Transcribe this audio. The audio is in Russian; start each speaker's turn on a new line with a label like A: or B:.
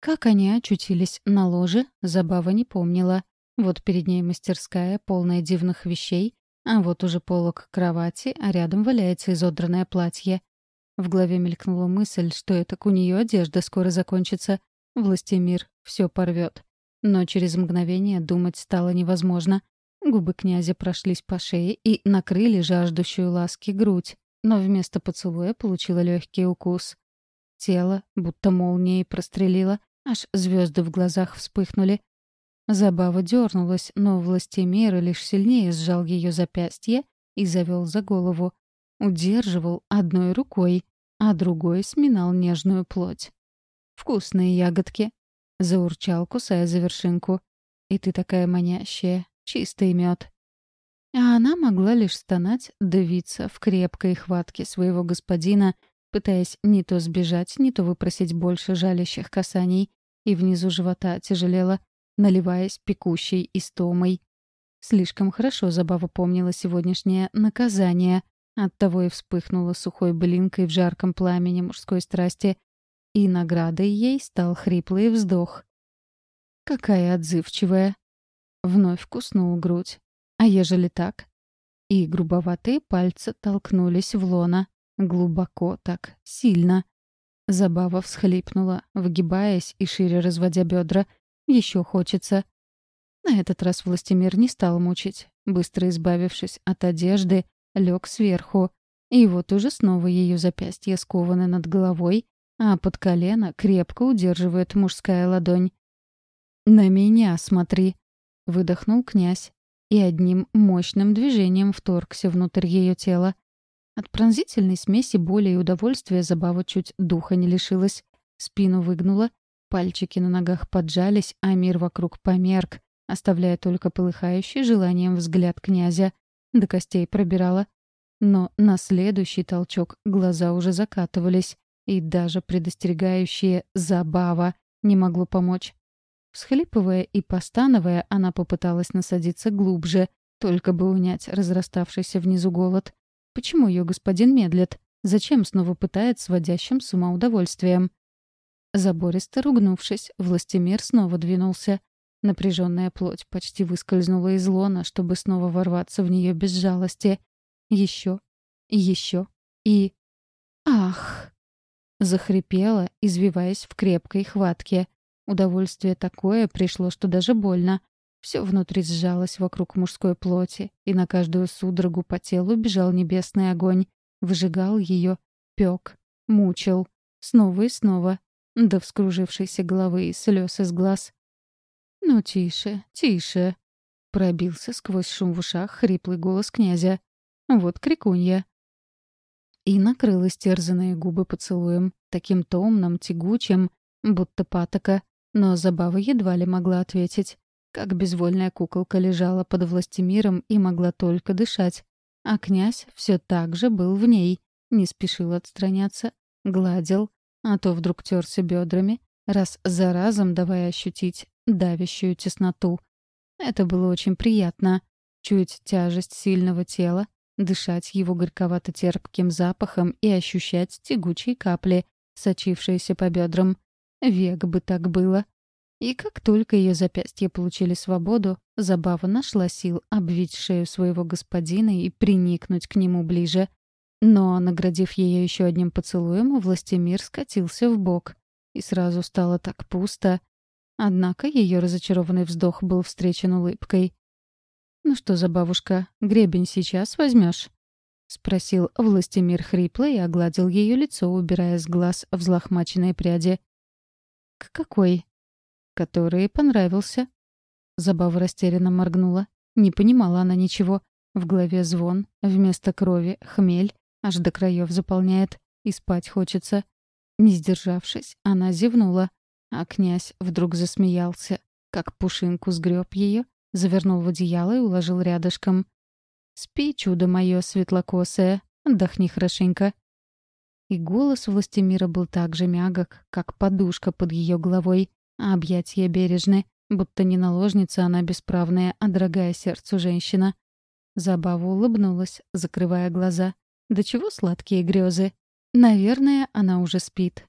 A: Как они очутились на ложе, Забава не помнила. Вот перед ней мастерская, полная дивных вещей, а вот уже полок кровати, а рядом валяется изодранное платье. В голове мелькнула мысль, что это у нее одежда скоро закончится. Властемир все порвет. Но через мгновение думать стало невозможно. Губы князя прошлись по шее и накрыли жаждущую ласки грудь, но вместо поцелуя получила легкий укус. Тело будто молнией прострелило, аж звезды в глазах вспыхнули. Забава дернулась, но властемир лишь сильнее сжал ее запястье и завел за голову. Удерживал одной рукой, а другой сминал нежную плоть. «Вкусные ягодки», — заурчал, кусая за вершинку. «И ты такая манящая, чистый мед». А она могла лишь стонать, давиться в крепкой хватке своего господина, пытаясь не то сбежать, не то выпросить больше жалящих касаний, и внизу живота тяжелела, наливаясь пекущей истомой. Слишком хорошо Забава помнила сегодняшнее наказание, оттого и вспыхнула сухой блинкой в жарком пламени мужской страсти, и наградой ей стал хриплый вздох. «Какая отзывчивая!» Вновь куснул грудь. «А ежели так?» И грубоватые пальцы толкнулись в лона. Глубоко так, сильно. Забава всхлипнула, выгибаясь и шире разводя бедра. Еще хочется. На этот раз Властимир не стал мучить. Быстро избавившись от одежды, лег сверху. И вот уже снова ее запястье скованы над головой, а под колено крепко удерживает мужская ладонь. «На меня смотри!» — выдохнул князь и одним мощным движением вторгся внутрь ее тела. От пронзительной смеси боли и удовольствия забава чуть духа не лишилась. Спину выгнула, пальчики на ногах поджались, а мир вокруг померк, оставляя только полыхающий желанием взгляд князя. До костей пробирала. Но на следующий толчок глаза уже закатывались, и даже предостерегающее «забава» не могло помочь. Всхлипывая и постановая, она попыталась насадиться глубже, только бы унять разраставшийся внизу голод. Почему ее господин медлит? Зачем снова пытает сводящим с ума удовольствием? Забористо ругнувшись, властемир снова двинулся. Напряженная плоть почти выскользнула из лона, чтобы снова ворваться в нее без жалости. Еще, еще и... Ах! Захрипела, извиваясь в крепкой хватке. Удовольствие такое пришло, что даже больно. Все внутри сжалось вокруг мужской плоти, и на каждую судорогу по телу бежал небесный огонь. Выжигал ее, пек, мучил. Снова и снова. До вскружившейся головы и слез из глаз. «Ну, тише, тише!» Пробился сквозь шум в ушах хриплый голос князя. «Вот крикунья!» И накрыл истерзанные губы поцелуем, таким томным, тягучим, будто патока, но Забава едва ли могла ответить как безвольная куколка лежала под властемиром и могла только дышать. А князь все так же был в ней, не спешил отстраняться, гладил, а то вдруг терся бедрами, раз за разом давая ощутить давящую тесноту. Это было очень приятно. Чуть тяжесть сильного тела, дышать его горьковато-терпким запахом и ощущать тягучие капли, сочившиеся по бедрам. Век бы так было. И как только ее запястья получили свободу, Забава нашла сил обвить шею своего господина и приникнуть к нему ближе. Но, наградив ее еще одним поцелуем, Властемир скатился в бок, и сразу стало так пусто. Однако ее разочарованный вздох был встречен улыбкой. «Ну что за бабушка, гребень сейчас возьмешь? спросил Властемир хрипло и огладил ее лицо, убирая с глаз взлохмаченные пряди. «К какой?» Который понравился. Забава растерянно моргнула. Не понимала она ничего. В голове звон, вместо крови — хмель, аж до краев заполняет, и спать хочется. Не сдержавшись, она зевнула, а князь вдруг засмеялся, как пушинку сгреб ее, завернул в одеяло и уложил рядышком. «Спи, чудо мое светлокосое, отдохни хорошенько». И голос властемира был так же мягок, как подушка под ее головой, а объятия бережны, будто не наложница она бесправная, а дорогая сердцу женщина. Забава улыбнулась, закрывая глаза. Да чего сладкие грезы. Наверное, она уже спит.